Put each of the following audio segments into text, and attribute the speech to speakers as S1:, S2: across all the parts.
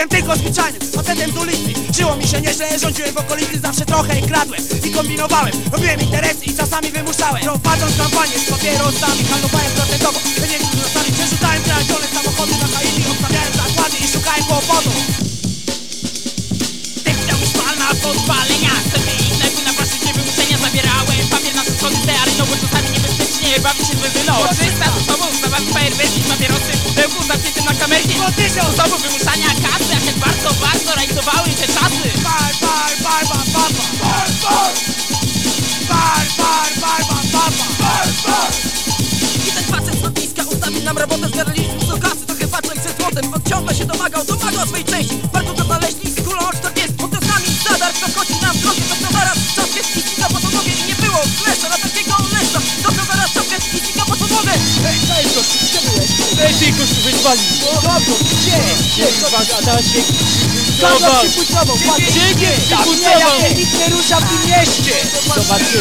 S1: Byłem tylko zwyczajnym facetem z ulicy Żyło mi się nieźle, rządziłem w okolicy Zawsze trochę kradłem i kombinowałem. Robiłem interesy i czasami wymuszałem. Prowadząc kampanię z papierosami Handlowałem procentowo. Pieniędzy zostali Przerzucałem kradzione samochody na Haiti Obstawiałem zakłady i szukałem kłopotów
S2: Ty chciał mi szmal na podpalenia? Sobie knajpy na waszycie wymuszenia. Zabierałem papier na suszony ale no bo czasami niebezpiecznie bawić się z benzyną 300 sposobów zabawy fajerwerki Pudełku zamkniętym na kamerki. Sposobów wymuszania kasy Jakie bardzo, bardzo rajcowały te czasy.
S1: Bar, bar, bar, bar, Bar, bar Bar, bar, bar, bar, Bar, bar
S3: I ten facet z lotniska ustawił nam robotę Zgarnęliśmy do kasy, trochę paczek przed złotem On ciągle się domagał, domagał swojej części. Bardzo
S4: wyzwali!
S1: Gdzie? Gdzie?
S4: Uwaga, a teraz się
S1: Zobacz,
S4: Zobacz!
S1: przypucował, patrz
S4: Dzięki,
S1: Ja
S4: przypucował!
S1: mnie nikt nie rusza w tym mieście!
S4: Zobaczyli!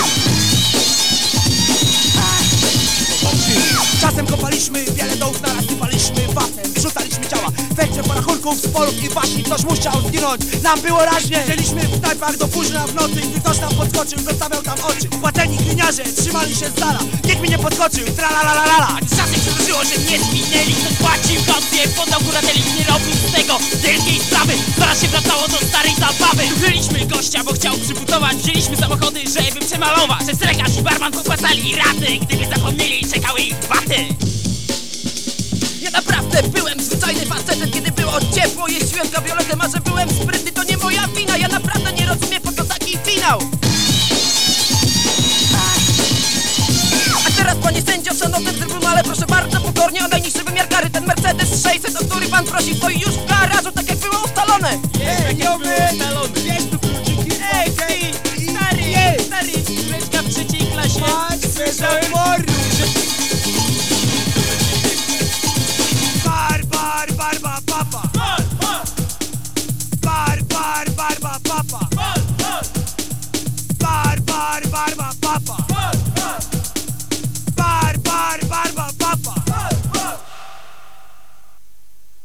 S1: Czasem kopaliśmy, wiele dołów naraz sypaliśmy Wasem, wrzucaliśmy ciała Wejdzie po rachunków z polów i właśnie ktoś musiał zginąć Nam było raźnie Siedzieliśmy w knajpach do późna w nocy Gdy ktoś nam podskoczył, zostawiał tam oczy Płaceni gliniarze trzymali się z dala Nikt mi nie podskoczył, tra la la la la
S2: mnie zwinęli Ktoś płacił kaucję, podał kurateli Nie robił z tego wielkiej sprawy. Zaraz się wracało do starej zabawy. Ukryliśmy gościa, bo chciał przybudować. Wzięliśmy samochody, żeby przemalować. Przez lekarz i barman popłacali raty Gdyby zapomnieli, czekały ich baty
S3: Ja naprawdę byłem zwyczajny facetem Kiedy było ciepło, jeździłem kabrioletem A że byłem sprytny, to nie moja wina. Ja naprawdę nie rozumiem, po co taki finał. A teraz panie sędzio, Mercedes 600, o który pan prosi Stoi już w garażu, tak jak było ustalone.
S1: Ej, Joby! Wiesz tu kluczyki Ej, ej, stary,
S2: Stary, kreczka w trzeciej klasie
S1: Patrz, moru Bar, bar, bar, bar, papa. Bar, bar, bar, bar, papa. Bar, bar, bar, bar, papa